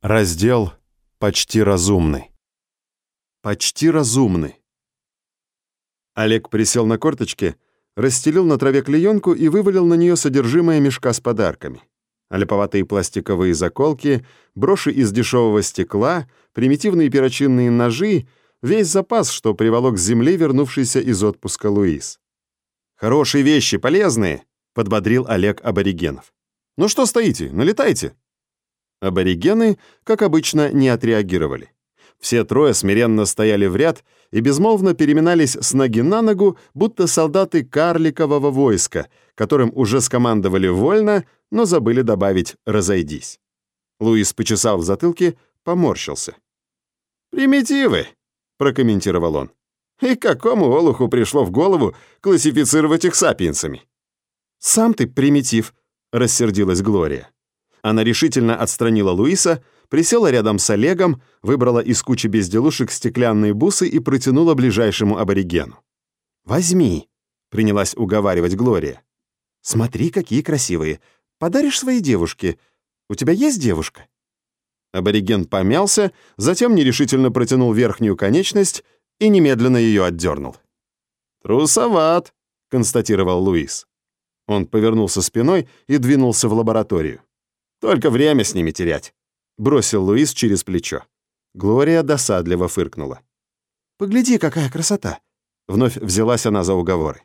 Раздел «Почти разумный». Почти разумный. Олег присел на корточки, расстелил на траве клеенку и вывалил на нее содержимое мешка с подарками. Леповатые пластиковые заколки, броши из дешевого стекла, примитивные перочинные ножи — весь запас, что приволок с земли вернувшийся из отпуска Луис. «Хорошие вещи, полезные!» — подбодрил Олег аборигенов. «Ну что стоите, налетайте!» Аборигены, как обычно, не отреагировали. Все трое смиренно стояли в ряд и безмолвно переминались с ноги на ногу, будто солдаты карликового войска, которым уже скомандовали вольно, но забыли добавить «разойдись». Луис почесал в затылке, поморщился. «Примитивы», — прокомментировал он. «И какому олуху пришло в голову классифицировать их сапиенсами?» «Сам ты примитив», — рассердилась Глория. Она решительно отстранила Луиса, присела рядом с Олегом, выбрала из кучи безделушек стеклянные бусы и протянула ближайшему аборигену. «Возьми», — принялась уговаривать Глория. «Смотри, какие красивые. Подаришь своей девушке. У тебя есть девушка?» Абориген помялся, затем нерешительно протянул верхнюю конечность и немедленно ее отдернул. «Трусоват», — констатировал Луис. Он повернулся спиной и двинулся в лабораторию. Только время с ними терять», — бросил Луис через плечо. Глория досадливо фыркнула. «Погляди, какая красота!» Вновь взялась она за уговоры.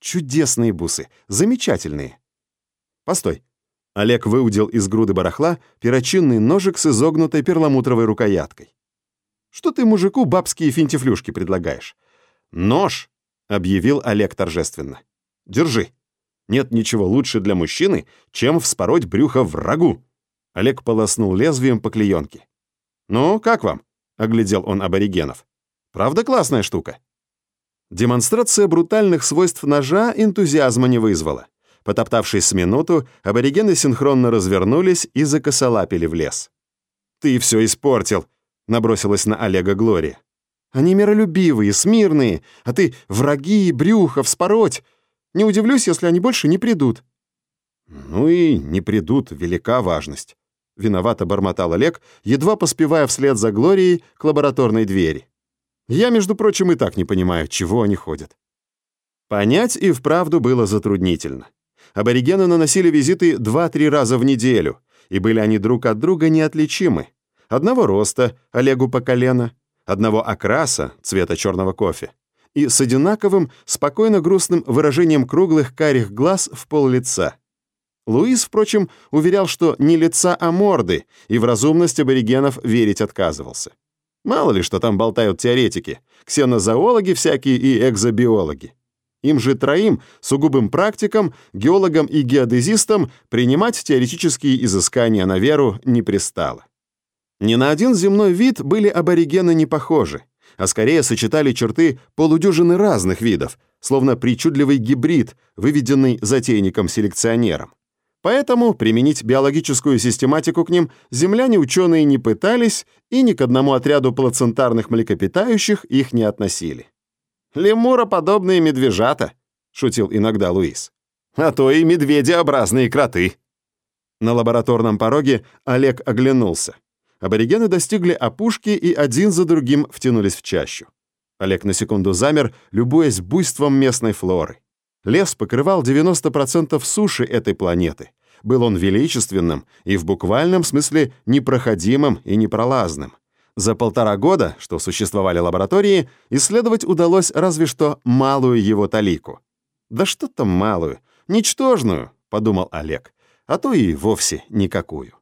«Чудесные бусы, замечательные!» «Постой!» Олег выудил из груды барахла перочинный ножик с изогнутой перламутровой рукояткой. «Что ты мужику бабские финтифлюшки предлагаешь?» «Нож!» — объявил Олег торжественно. «Держи!» Нет ничего лучше для мужчины, чем вспороть брюхо врагу. Олег полоснул лезвием по клеенке. «Ну, как вам?» — оглядел он аборигенов. «Правда классная штука?» Демонстрация брутальных свойств ножа энтузиазма не вызвала. Потоптавшись с минуту, аборигены синхронно развернулись и закосолапили в лес. «Ты все испортил», — набросилась на Олега Глория. «Они миролюбивые, смирные, а ты враги, брюхо, вспороть. Не удивлюсь, если они больше не придут». «Ну и не придут, велика важность», — виновато бормотал Олег, едва поспевая вслед за Глорией к лабораторной двери. «Я, между прочим, и так не понимаю, чего они ходят». Понять и вправду было затруднительно. Аборигены наносили визиты два-три раза в неделю, и были они друг от друга неотличимы. Одного роста, Олегу по колено, одного окраса, цвета черного кофе, и с одинаковым, спокойно грустным выражением круглых карих глаз в пол лица. Луис, впрочем, уверял, что не лица, а морды, и в разумность аборигенов верить отказывался. Мало ли, что там болтают теоретики, ксенозоологи всякие и экзобиологи. Им же троим, сугубым практикам, геологам и геодезистам, принимать теоретические изыскания на веру не пристало. Ни на один земной вид были аборигены не похожи а скорее сочетали черты полудюжины разных видов, словно причудливый гибрид, выведенный затейником-селекционером. Поэтому применить биологическую систематику к ним земляне-ученые не пытались и ни к одному отряду плацентарных млекопитающих их не относили. «Лемуроподобные медвежата», — шутил иногда Луис. «А то и медведеобразные кроты». На лабораторном пороге Олег оглянулся. Аборигены достигли опушки и один за другим втянулись в чащу. Олег на секунду замер, любуясь буйством местной флоры. Лес покрывал 90% суши этой планеты. Был он величественным и в буквальном смысле непроходимым и непролазным. За полтора года, что существовали лаборатории, исследовать удалось разве что малую его талику. «Да что там малую? Ничтожную», — подумал Олег, «а то и вовсе никакую».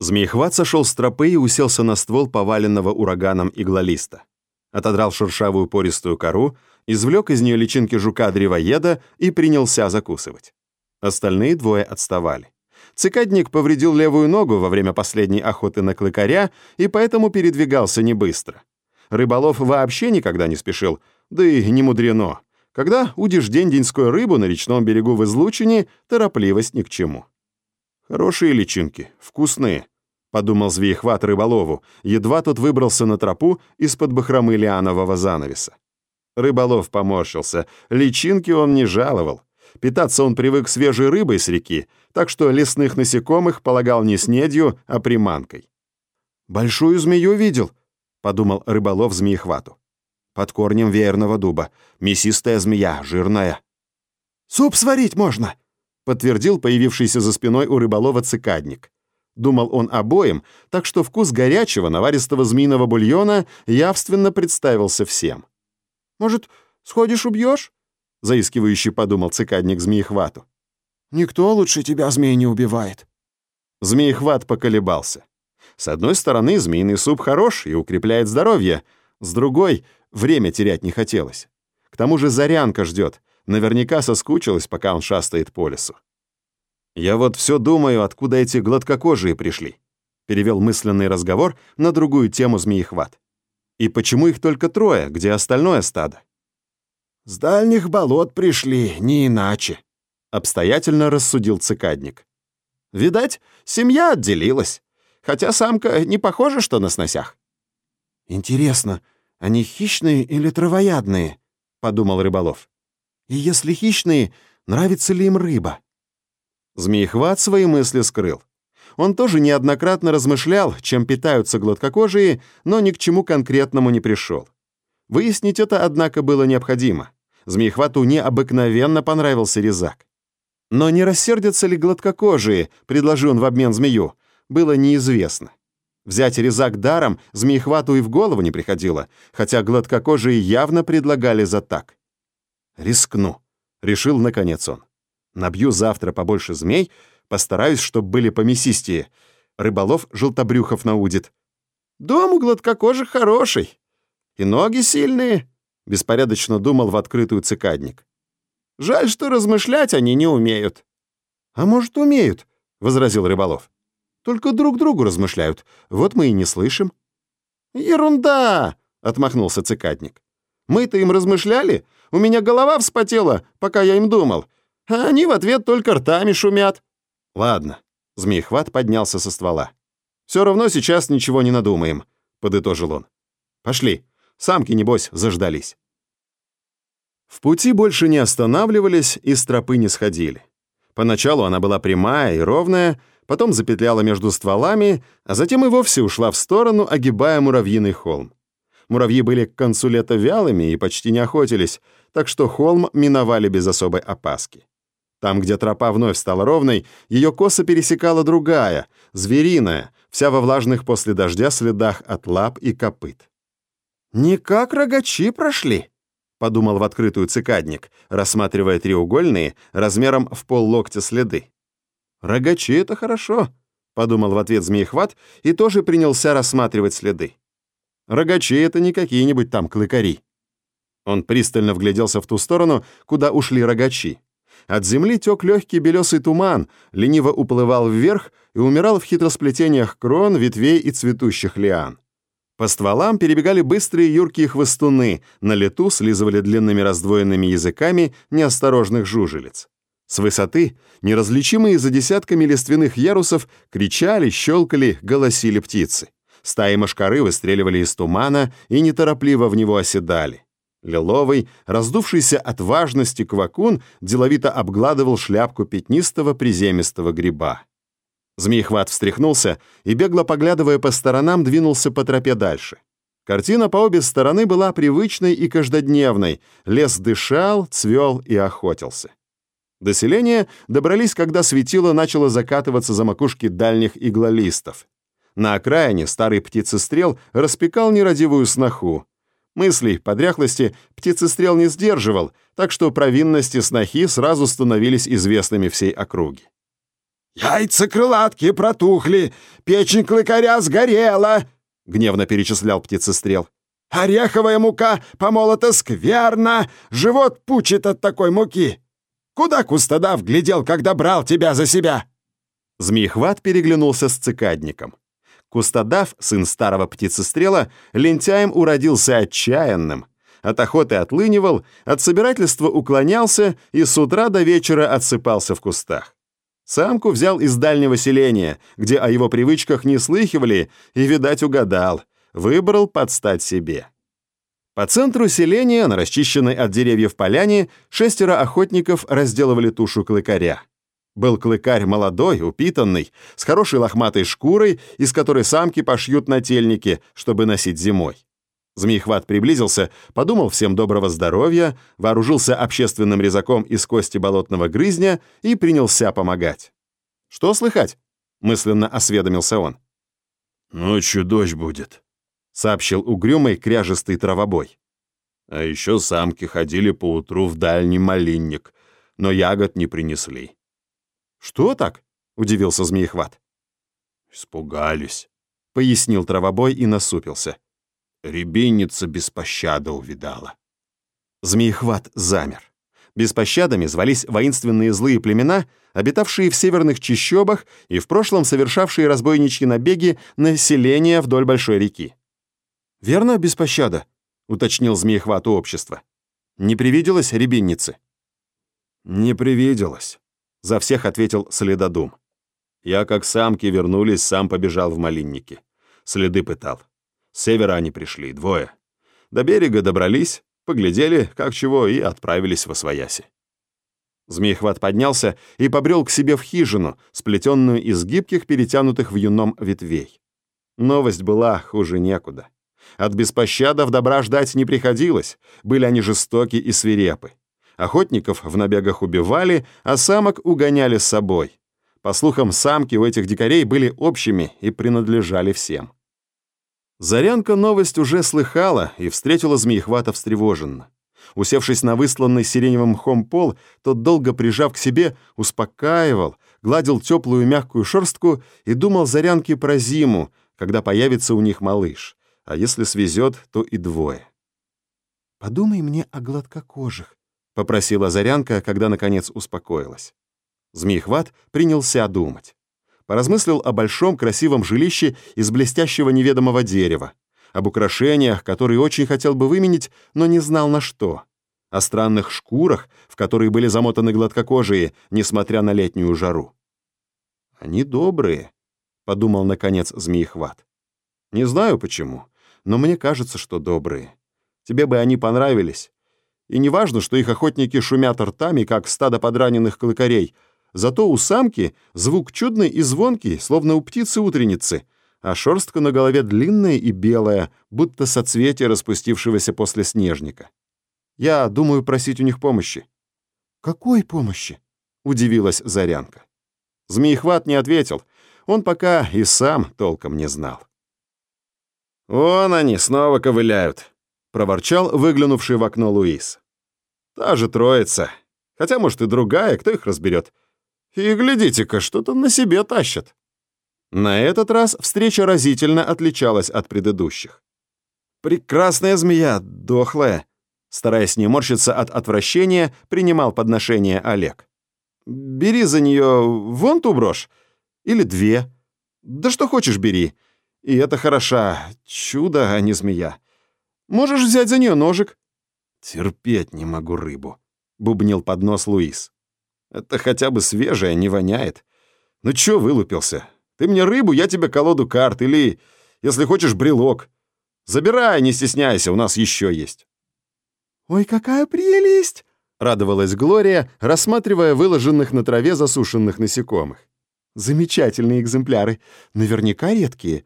Змеехват сошел с тропы и уселся на ствол поваленного ураганом иглолиста. Отодрал шершавую пористую кору, извлек из нее личинки жука-древоеда и принялся закусывать. Остальные двое отставали. Цикадник повредил левую ногу во время последней охоты на клыкаря и поэтому передвигался не быстро. Рыболов вообще никогда не спешил, да и не мудрено. Когда удишь день-деньскую рыбу на речном берегу в излучине, торопливость ни к чему. «Хорошие личинки, вкусные», — подумал змеехват рыболову, едва тот выбрался на тропу из-под бахромы лианового занавеса. Рыболов поморщился. Личинки он не жаловал. Питаться он привык свежей рыбой с реки, так что лесных насекомых полагал не снедью, а приманкой. «Большую змею видел», — подумал рыболов змеехвату. «Под корнем веерного дуба. Мясистая змея, жирная». «Суп сварить можно», — подтвердил появившийся за спиной у рыболова цикадник. Думал он обоим, так что вкус горячего наваристого змеиного бульона явственно представился всем. «Может, сходишь убьешь?» — заискивающе подумал цикадник змеехвату. «Никто лучше тебя змей не убивает». Змеехват поколебался. С одной стороны, змеиный суп хорош и укрепляет здоровье, с другой — время терять не хотелось. К тому же Зарянка ждет, наверняка соскучилась, пока он шастает по лесу. «Я вот все думаю, откуда эти гладкокожие пришли», — перевел мысленный разговор на другую тему змеехват. «И почему их только трое, где остальное стадо?» «С дальних болот пришли, не иначе», — обстоятельно рассудил цикадник. «Видать, семья отделилась, хотя самка не похожа, что на сносях». «Интересно, они хищные или травоядные?» — подумал рыболов. «И если хищные, нравится ли им рыба?» Змеехват свои мысли скрыл. Он тоже неоднократно размышлял, чем питаются гладкокожие, но ни к чему конкретному не пришел. Выяснить это, однако, было необходимо. Змеехвату необыкновенно понравился резак. Но не рассердятся ли гладкокожие, предложил он в обмен змею, было неизвестно. Взять резак даром змеехвату и в голову не приходило, хотя гладкокожие явно предлагали за так. «Рискну», — решил наконец он. Набью завтра побольше змей, постараюсь, чтобы были помесистее. Рыболов желтобрюхов наудит. Дом у гладкокожих хороший. И ноги сильные, — беспорядочно думал в открытую цикадник. Жаль, что размышлять они не умеют. А может, умеют, — возразил Рыболов. Только друг другу размышляют. Вот мы и не слышим. Ерунда, — отмахнулся цикадник. Мы-то им размышляли. У меня голова вспотела, пока я им думал а они в ответ только ртами шумят. Ладно, змеехват поднялся со ствола. Все равно сейчас ничего не надумаем, подытожил он. Пошли, самки, небось, заждались. В пути больше не останавливались и с тропы не сходили. Поначалу она была прямая и ровная, потом запетляла между стволами, а затем и вовсе ушла в сторону, огибая муравьиный холм. Муравьи были к концу лета вялыми и почти не охотились, так что холм миновали без особой опаски. Там, где тропа вновь стала ровной, ее косо пересекала другая, звериная, вся во влажных после дождя следах от лап и копыт. «Не как рогачи прошли», — подумал в открытую цикадник, рассматривая треугольные, размером в пол локтя следы. «Рогачи — это хорошо», — подумал в ответ змеехват и тоже принялся рассматривать следы. «Рогачи — это не какие-нибудь там клыкари». Он пристально вгляделся в ту сторону, куда ушли рогачи. От земли тек легкий белесый туман, лениво уплывал вверх и умирал в хитросплетениях крон, ветвей и цветущих лиан. По стволам перебегали быстрые юркие хвостуны, на лету слизывали длинными раздвоенными языками неосторожных жужелиц. С высоты, неразличимые за десятками лиственных ярусов, кричали, щелкали, голосили птицы. Стаи мошкары выстреливали из тумана и неторопливо в него оседали. Лиловый, раздувшийся от важности квакун, деловито обгладывал шляпку пятнистого приземистого гриба. Змеехват встряхнулся и, бегло поглядывая по сторонам, двинулся по тропе дальше. Картина по обе стороны была привычной и каждодневной. Лес дышал, цвел и охотился. До селения добрались, когда светило начало закатываться за макушки дальних иглолистов. На окраине старый птицестрел распекал нерадивую сноху. Мыслей по дряхлости птицестрел не сдерживал, так что провинности снохи сразу становились известными всей округе. «Яйца крылатки протухли, печень клыкаря сгорела!» — гневно перечислял птицестрел. «Ореховая мука помолота скверно, живот пучит от такой муки. Куда Кустодав глядел, когда брал тебя за себя?» Змеехват переглянулся с цикадником. Кустодав, сын старого птицестрела, лентяем уродился отчаянным. От охоты отлынивал, от собирательства уклонялся и с утра до вечера отсыпался в кустах. Самку взял из дальнего селения, где о его привычках не слыхивали, и, видать, угадал. Выбрал подстать себе. По центру селения, на расчищенной от деревьев поляне, шестеро охотников разделывали тушу клыкаря. Был клыкарь молодой, упитанный, с хорошей лохматой шкурой, из которой самки пошьют нательники, чтобы носить зимой. Змеихват приблизился, подумал всем доброго здоровья, вооружился общественным резаком из кости болотного грызня и принялся помогать. «Что слыхать?» — мысленно осведомился он. «Ночью дождь будет», — сообщил угрюмый кряжистый травобой. «А еще самки ходили поутру в дальний малинник, но ягод не принесли». «Что так?» — удивился Змеихват. «Испугались», — пояснил травобой и насупился. Рябинница без пощады увидала. Змеихват замер. Беспощадами звались воинственные злые племена, обитавшие в северных чащобах и в прошлом совершавшие разбойничьи набеги на селения вдоль большой реки. «Верно, беспощада?» — уточнил Змеихват у общества. «Не привиделось рябинницы?» «Не привиделось», — за всех ответил Следодум. «Я, как самки вернулись, сам побежал в малинники. Следы пытал. С севера они пришли, двое. До берега добрались, поглядели, как чего, и отправились во свояси. Змеехват поднялся и побрел к себе в хижину, сплетенную из гибких, перетянутых в юном ветвей. Новость была хуже некуда. От беспощадов добра ждать не приходилось, были они жестоки и свирепы. Охотников в набегах убивали, а самок угоняли с собой. По слухам, самки у этих дикарей были общими и принадлежали всем. Зарянка новость уже слыхала и встретила Змеехвата встревоженно. Усевшись на высланный сиреневым мхом пол, тот, долго прижав к себе, успокаивал, гладил теплую мягкую шерстку и думал Зарянке про зиму, когда появится у них малыш, а если свезет, то и двое. «Подумай мне о гладкокожих», — попросила Зарянка, когда, наконец, успокоилась. Змеехват принялся думать поразмыслил о большом красивом жилище из блестящего неведомого дерева, об украшениях, которые очень хотел бы выменить, но не знал на что, о странных шкурах, в которые были замотаны гладкокожие, несмотря на летнюю жару. «Они добрые», — подумал, наконец, Змеехват. «Не знаю почему, но мне кажется, что добрые. Тебе бы они понравились. И не важно, что их охотники шумят ртами, как стадо подраненных клыкарей, Зато у самки звук чудный и звонкий, словно у птицы-утренницы, а шерстка на голове длинная и белая, будто соцветие распустившегося после снежника. Я думаю просить у них помощи. «Какой помощи?» — удивилась Зарянка. Змеехват не ответил. Он пока и сам толком не знал. «Вон они, снова ковыляют», — проворчал выглянувший в окно Луис. «Та же троица. Хотя, может, и другая, кто их разберет. И глядите-ка, что-то на себе тащат. На этот раз встреча разительно отличалась от предыдущих. «Прекрасная змея, дохлая», стараясь не морщиться от отвращения, принимал подношение Олег. «Бери за нее вон ту брошь. Или две. Да что хочешь, бери. И это хороша. Чудо, а не змея. Можешь взять за нее ножик». «Терпеть не могу рыбу», — бубнил под нос Луис. Это хотя бы свежее, не воняет. Ну чё вылупился? Ты мне рыбу, я тебе колоду карт или, если хочешь, брелок. Забирай, не стесняйся, у нас еще есть». «Ой, какая прелесть!» — радовалась Глория, рассматривая выложенных на траве засушенных насекомых. «Замечательные экземпляры. Наверняка редкие.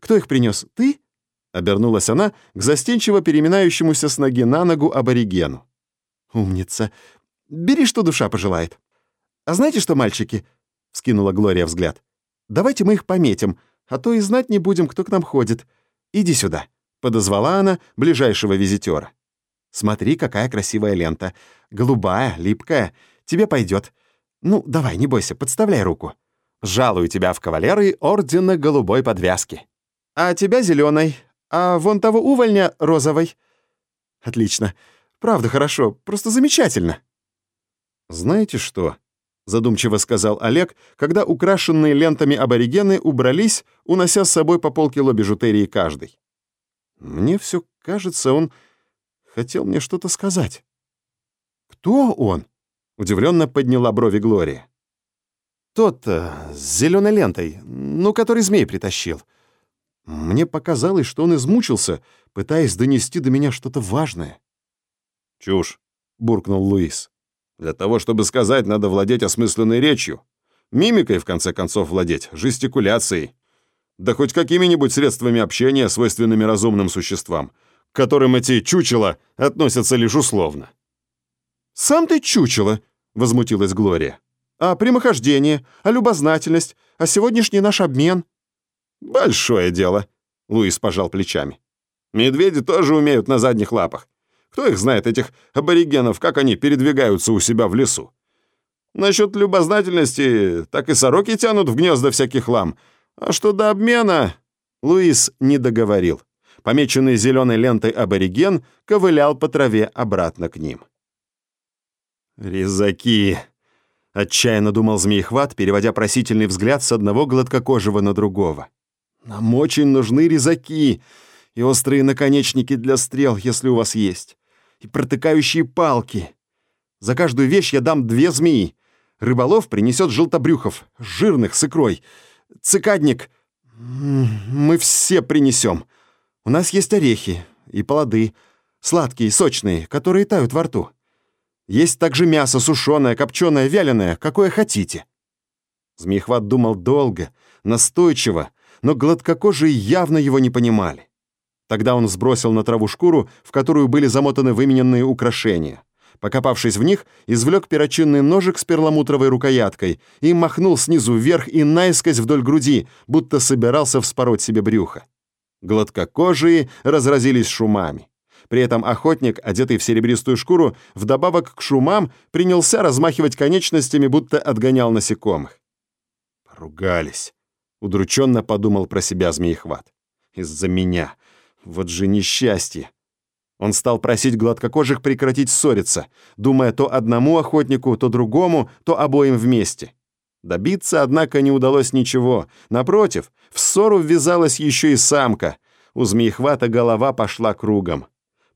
Кто их принес? Ты?» — обернулась она к застенчиво переминающемуся с ноги на ногу аборигену. «Умница. Бери, что душа пожелает. А знаете что, мальчики?» — вскинула Глория взгляд. «Давайте мы их пометим, а то и знать не будем, кто к нам ходит. Иди сюда», — подозвала она ближайшего визитера. «Смотри, какая красивая лента. Голубая, липкая. Тебе пойдет. Ну, давай, не бойся, подставляй руку. Жалую тебя в кавалеры ордена голубой подвязки. А тебя зеленой, а вон того увольня розовой. Отлично. Правда хорошо, просто замечательно». «Знаете что?» — задумчиво сказал Олег, когда украшенные лентами аборигены убрались, унося с собой по полкило бижутерии каждый. «Мне все кажется, он хотел мне что-то сказать». «Кто он?» — удивленно подняла брови Глория. «Тот э, с зеленой лентой, ну, который змей притащил. Мне показалось, что он измучился, пытаясь донести до меня что-то важное. «Чушь», — буркнул Луис. «Для того, чтобы сказать, надо владеть осмысленной речью. Мимикой, в конце концов, владеть, жестикуляцией. Да хоть какими-нибудь средствами общения, свойственными разумным существам, к которым эти чучела относятся лишь условно». «Сам ты чучело», — возмутилась Глория. «А прямохождение, а любознательность, а сегодняшний наш обмен?» «Большое дело», — Луис пожал плечами. «Медведи тоже умеют на задних лапах. Кто их знает, этих аборигенов, как они передвигаются у себя в лесу? Насчет любознательности, так и сороки тянут в гнезда всяких лам. А что до обмена...» Луис не договорил. Помеченный зеленой лентой абориген ковылял по траве обратно к ним. «Резаки!» — отчаянно думал Змеехват, переводя просительный взгляд с одного гладкокожего на другого. «Нам очень нужны резаки и острые наконечники для стрел, если у вас есть, и протыкающие палки. За каждую вещь я дам две змеи. Рыболов принесет желтобрюхов, жирных, с икрой. Цикадник мы все принесем. У нас есть орехи и плоды, сладкие, сочные, которые тают во рту. Есть также мясо сушеное, копченое, вяленое, какое хотите». Змеехват думал долго, настойчиво, но гладкокожие явно его не понимали. Тогда он сбросил на траву шкуру, в которую были замотаны вымененные украшения. Покопавшись в них, извлек перочинный ножик с перламутровой рукояткой и махнул снизу вверх и наискось вдоль груди, будто собирался вспороть себе брюхо. Гладкокожие разразились шумами. При этом охотник, одетый в серебристую шкуру, вдобавок к шумам принялся размахивать конечностями, будто отгонял насекомых. «Поругались», — удрученно подумал про себя змеехват. «Из-за меня. Вот же несчастье». Он стал просить гладкокожих прекратить ссориться, думая то одному охотнику, то другому, то обоим вместе. Добиться, однако, не удалось ничего. Напротив, в ссору ввязалась еще и самка. У змеехвата голова пошла кругом.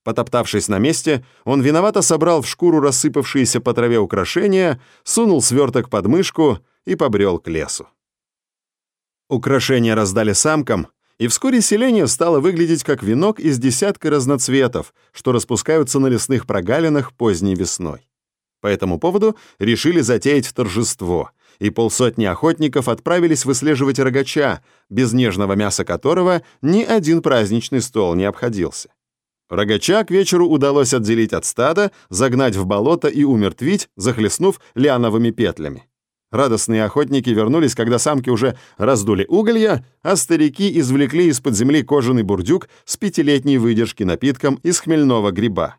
Потоптавшись на месте, он виновато собрал в шкуру рассыпавшиеся по траве украшения, сунул сверток под мышку и побрел к лесу. Украшения раздали самкам, и вскоре селение стало выглядеть как венок из десятка разноцветов, что распускаются на лесных прогалинах поздней весной. По этому поводу решили затеять торжество, и полсотни охотников отправились выслеживать рогача, без нежного мяса которого ни один праздничный стол не обходился. Рогача к вечеру удалось отделить от стада, загнать в болото и умертвить, захлестнув лиановыми петлями. Радостные охотники вернулись, когда самки уже раздули уголья, а старики извлекли из-под земли кожаный бурдюк с пятилетней выдержки напитком из хмельного гриба.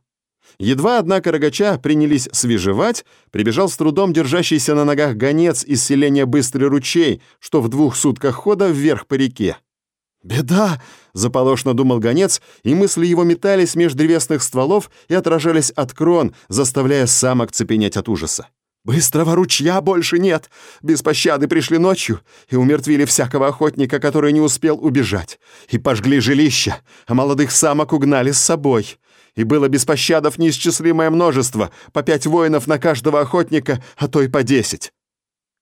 Едва, однако, рогача принялись свежевать, прибежал с трудом держащийся на ногах гонец из селения Быстрый ручей, что в двух сутках хода вверх по реке. «Беда!» — заполошно думал гонец, и мысли его метались меж древесных стволов и отражались от крон, заставляя самок цепенеть от ужаса. Быстрого ручья больше нет. Без пощады пришли ночью и умертвили всякого охотника, который не успел убежать. И пожгли жилища, а молодых самок угнали с собой. И было без пощадов неисчислимое множество, по пять воинов на каждого охотника, а то и по десять.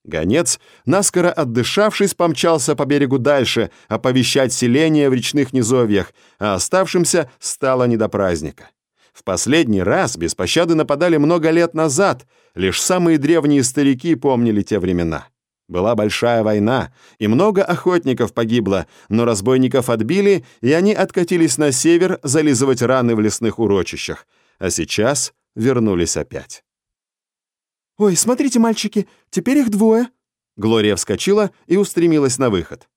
Гонец, наскоро отдышавшись, помчался по берегу дальше, оповещать селение в речных низовьях, а оставшимся стало не до праздника. В последний раз без пощады нападали много лет назад, лишь самые древние старики помнили те времена. Была большая война, и много охотников погибло, но разбойников отбили, и они откатились на север зализывать раны в лесных урочищах, а сейчас вернулись опять. «Ой, смотрите, мальчики, теперь их двое!» Глория вскочила и устремилась на выход.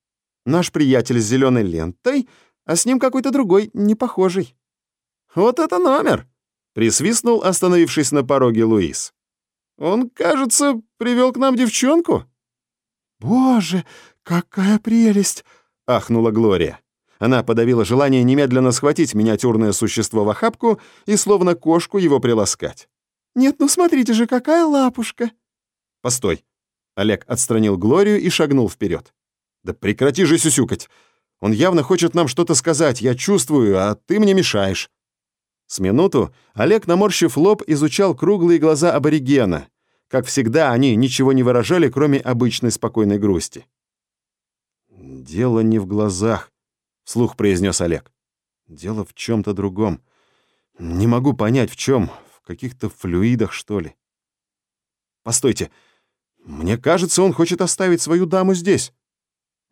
«Наш приятель с зеленой лентой, а с ним какой-то другой, непохожий». «Вот это номер!» — присвистнул, остановившись на пороге Луис. «Он, кажется, привел к нам девчонку». «Боже, какая прелесть!» — ахнула Глория. Она подавила желание немедленно схватить миниатюрное существо в охапку и словно кошку его приласкать. «Нет, ну смотрите же, какая лапушка!» «Постой!» Олег отстранил Глорию и шагнул вперед. «Да прекрати же сюсюкать! Он явно хочет нам что-то сказать, я чувствую, а ты мне мешаешь». С минуту Олег, наморщив лоб, изучал круглые глаза аборигена. Как всегда, они ничего не выражали, кроме обычной спокойной грусти. «Дело не в глазах», — вслух произнес Олег. Дело в чем-то другом. Не могу понять, в чем. В каких-то флюидах, что ли. Постойте. Мне кажется, он хочет оставить свою даму здесь.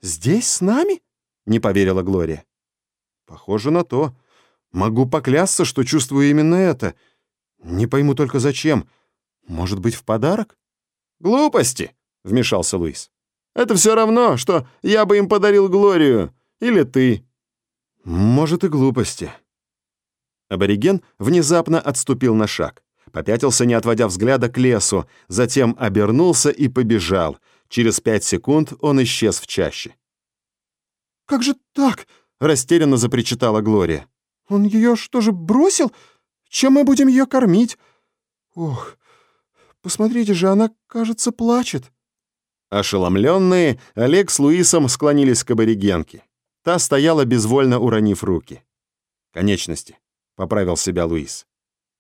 Здесь с нами? Не поверила Глория. Похоже на то. Могу поклясться, что чувствую именно это. Не пойму только зачем. Может быть, в подарок? Глупости, вмешался Луис. Это все равно, что я бы им подарил Глорию. Или ты. Может, и глупости. Абориген внезапно отступил на шаг. Попятился, не отводя взгляда к лесу, затем обернулся и побежал. Через пять секунд он исчез в чаще. «Как же так?» — растерянно запричитала Глория. «Он ее что же бросил? Чем мы будем ее кормить? Ох, посмотрите же, она, кажется, плачет». Ошеломленные, Олег с Луисом склонились к аборигенке. Та стояла, безвольно уронив руки. «Конечности», — поправил себя Луис.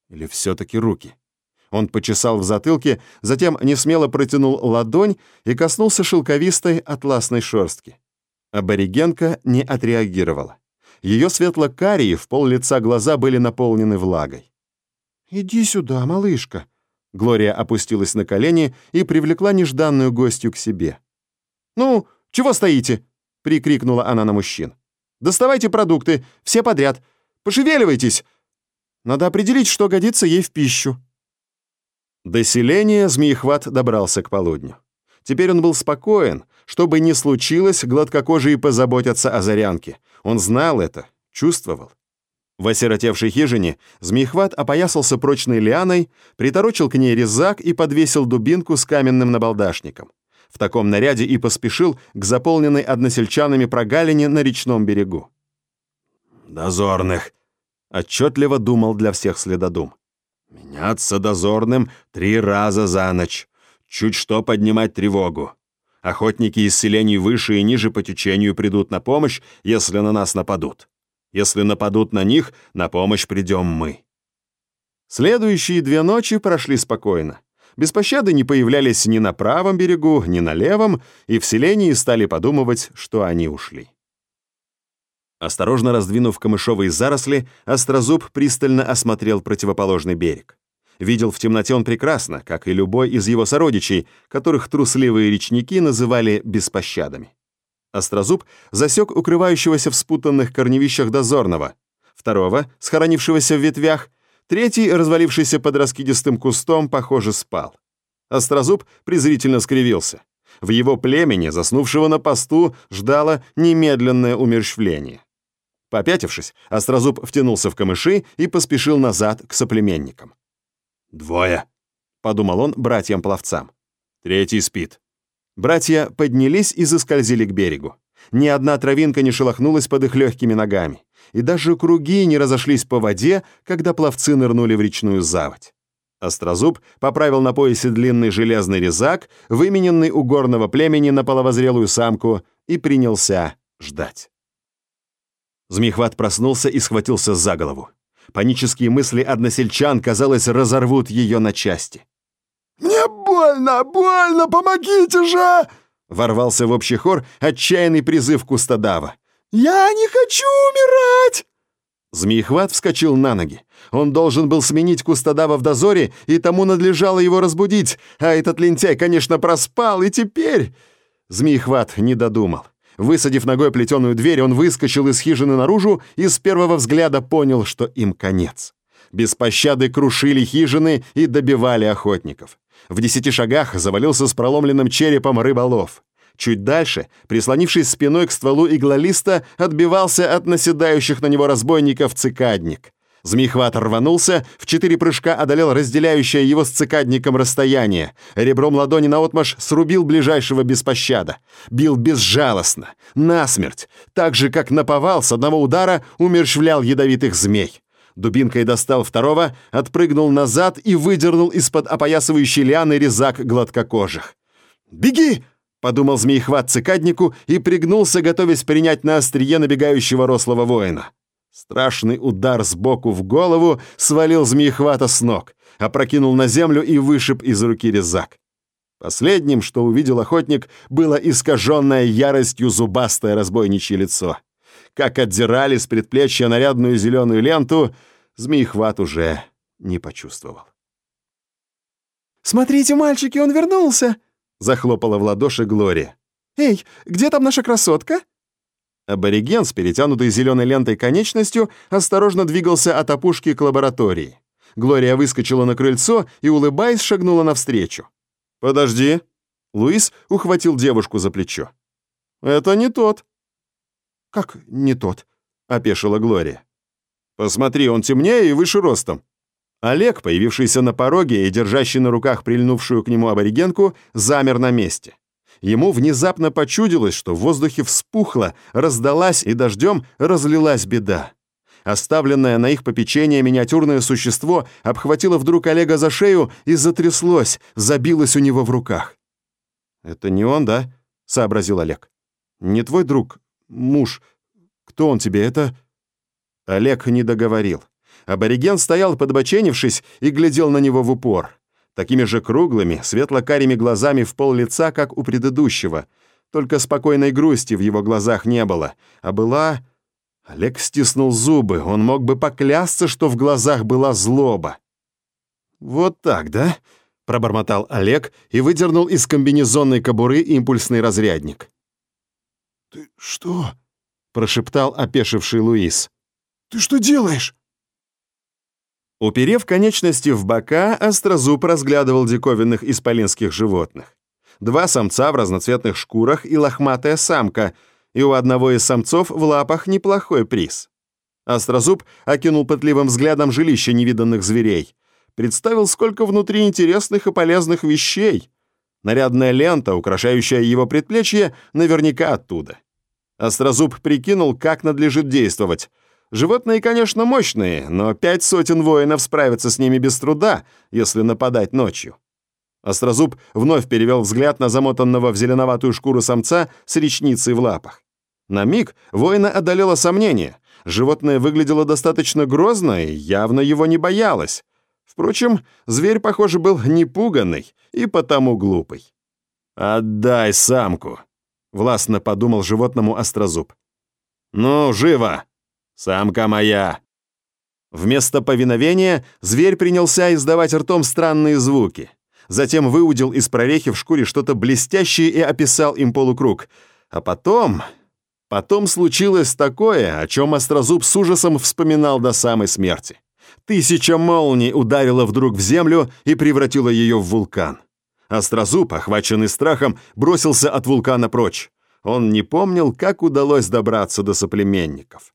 «Или все-таки руки?» Он почесал в затылке, затем несмело протянул ладонь и коснулся шелковистой атласной шерстки. Аборигенка не отреагировала. Ее светло-карие в пол лица глаза были наполнены влагой. «Иди сюда, малышка». Глория опустилась на колени и привлекла нежданную гостью к себе. «Ну, чего стоите?» — прикрикнула она на мужчин. «Доставайте продукты, все подряд. Пошевеливайтесь. Надо определить, что годится ей в пищу». До селения змеехват добрался к полудню. Теперь он был спокоен. Что бы ни случилось, гладкокожие позаботятся о зарянке. Он знал это, чувствовал. В осиротевшей хижине змеехват опоясался прочной лианой, приторочил к ней резак и подвесил дубинку с каменным набалдашником. В таком наряде и поспешил к заполненной односельчанами прогалине на речном берегу. «Дозорных!» — отчетливо думал для всех следодум. «Меняться дозорным три раза за ночь. Чуть что поднимать тревогу. Охотники из селений выше и ниже по течению придут на помощь, если на нас нападут. Если нападут на них, на помощь придем мы». Следующие две ночи прошли спокойно. Без пощады не появлялись ни на правом берегу, ни на левом, и в селении стали подумывать, что они ушли. Осторожно раздвинув камышовые заросли, Острозуб пристально осмотрел противоположный берег. Видел в темноте он прекрасно, как и любой из его сородичей, которых трусливые речники называли беспощадами. Острозуб засек укрывающегося в спутанных корневищах дозорного, второго, схоронившегося в ветвях, третий, развалившийся под раскидистым кустом, похоже, спал. Острозуб презрительно скривился. В его племени, заснувшего на посту, ждало немедленное умерщвление. Попятившись, Острозуб втянулся в камыши и поспешил назад к соплеменникам. «Двое», — подумал он братьям-пловцам. «Третий спит». Братья поднялись и заскользили к берегу. Ни одна травинка не шелохнулась под их легкими ногами, и даже круги не разошлись по воде, когда пловцы нырнули в речную заводь. Острозуб поправил на поясе длинный железный резак, вымененный у горного племени на половозрелую самку, и принялся ждать. Змеехват проснулся и схватился за голову. Панические мысли односельчан, казалось, разорвут ее на части. «Мне больно, больно, помогите же!» Ворвался в общий хор отчаянный призыв Кустадава. «Я не хочу умирать!» Змеехват вскочил на ноги. Он должен был сменить Кустадава в дозоре, и тому надлежало его разбудить, а этот лентяй, конечно, проспал, и теперь... Змеехват не додумал. Высадив ногой плетеную дверь, он выскочил из хижины наружу и с первого взгляда понял, что им конец. Без пощады крушили хижины и добивали охотников. В десяти шагах завалился с проломленным черепом рыболов. Чуть дальше, прислонившись спиной к стволу иглолиста, отбивался от наседающих на него разбойников цикадник. Змеехват рванулся, в четыре прыжка одолел разделяющее его с цикадником расстояние. Ребром ладони наотмашь срубил ближайшего без пощада. Бил безжалостно, насмерть, так же, как наповал с одного удара умерщвлял ядовитых змей. Дубинкой достал второго, отпрыгнул назад и выдернул из-под опоясывающей лианы резак гладкокожих. «Беги!» — подумал змеехват цикаднику и пригнулся, готовясь принять на острие набегающего рослого воина. Страшный удар сбоку в голову свалил змеехвата с ног, опрокинул на землю и вышиб из руки резак. Последним, что увидел охотник, было искаженное яростью зубастое разбойничье лицо. Как отдирали с предплечья нарядную зеленую ленту, змеихват уже не почувствовал. «Смотрите, мальчики, он вернулся!» — захлопала в ладоши Глория. «Эй, где там наша красотка?» Абориген с перетянутой зеленой лентой конечностью осторожно двигался от опушки к лаборатории. Глория выскочила на крыльцо и, улыбаясь, шагнула навстречу. «Подожди!» Луис ухватил девушку за плечо. «Это не тот». «Как не тот?» — опешила Глория. «Посмотри, он темнее и выше ростом». Олег, появившийся на пороге и держащий на руках прильнувшую к нему аборигенку, замер на месте. Ему внезапно почудилось, что в воздухе вспухло, раздалась и дождем разлилась беда. Оставленное на их попечение миниатюрное существо обхватило вдруг Олега за шею и затряслось, забилось у него в руках. «Это не он, да?» — сообразил Олег. «Не твой друг, муж. Кто он тебе, это...» Олег не договорил. Абориген стоял, подбоченившись, и глядел на него в упор. Такими же круглыми, светло-карими глазами в пол лица, как у предыдущего. Только спокойной грусти в его глазах не было, а была... Олег стиснул зубы, он мог бы поклясться, что в глазах была злоба. «Вот так, да?» — пробормотал Олег и выдернул из комбинезонной кобуры импульсный разрядник. «Ты что?» — прошептал опешивший Луис. «Ты что делаешь?» Уперев конечности в бока, острозуб разглядывал диковинных исполинских животных. Два самца в разноцветных шкурах и лохматая самка — и у одного из самцов в лапах неплохой приз. Острозуб окинул пытливым взглядом жилище невиданных зверей. Представил, сколько внутри интересных и полезных вещей. Нарядная лента, украшающая его предплечье, наверняка оттуда. Острозуб прикинул, как надлежит действовать. Животные, конечно, мощные, но пять сотен воинов справятся с ними без труда, если нападать ночью. Острозуб вновь перевел взгляд на замотанного в зеленоватую шкуру самца с речницей в лапах. На миг воина одолело сомнение. Животное выглядело достаточно грозно и явно его не боялось. Впрочем, зверь, похоже, был непуганный и потому глупый. «Отдай самку», — властно подумал животному острозуб. «Ну, живо! Самка моя!» Вместо повиновения зверь принялся издавать ртом странные звуки. Затем выудил из прорехи в шкуре что-то блестящее и описал им полукруг. А потом Потом случилось такое, о чем Острозуб с ужасом вспоминал до самой смерти. Тысяча молний ударила вдруг в землю и превратила ее в вулкан. Острозуб, охваченный страхом, бросился от вулкана прочь. Он не помнил, как удалось добраться до соплеменников.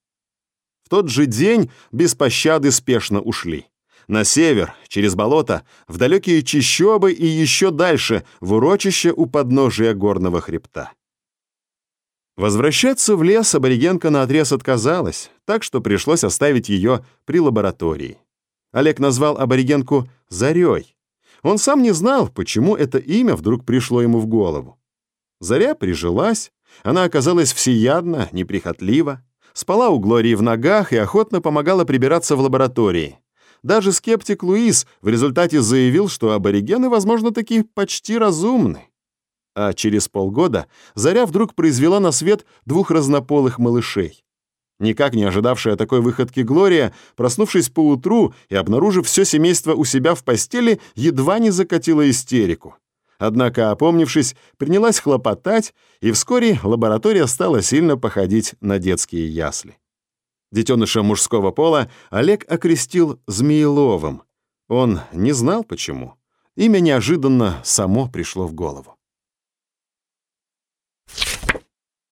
Тот же день без пощады спешно ушли. На север, через болото, в далекие чащобы и еще дальше, в урочище у подножия горного хребта. Возвращаться в лес аборигенка наотрез отказалась, так что пришлось оставить ее при лаборатории. Олег назвал аборигенку «Зарей». Он сам не знал, почему это имя вдруг пришло ему в голову. Заря прижилась, она оказалась всеядна, неприхотлива, спала у Глории в ногах и охотно помогала прибираться в лаборатории. Даже скептик Луис в результате заявил, что аборигены, возможно, такие почти разумны а через полгода Заря вдруг произвела на свет двух разнополых малышей. Никак не ожидавшая такой выходки Глория, проснувшись поутру и обнаружив все семейство у себя в постели, едва не закатила истерику. Однако, опомнившись, принялась хлопотать, и вскоре лаборатория стала сильно походить на детские ясли. Детеныша мужского пола Олег окрестил Змееловым. Он не знал почему. Имя неожиданно само пришло в голову.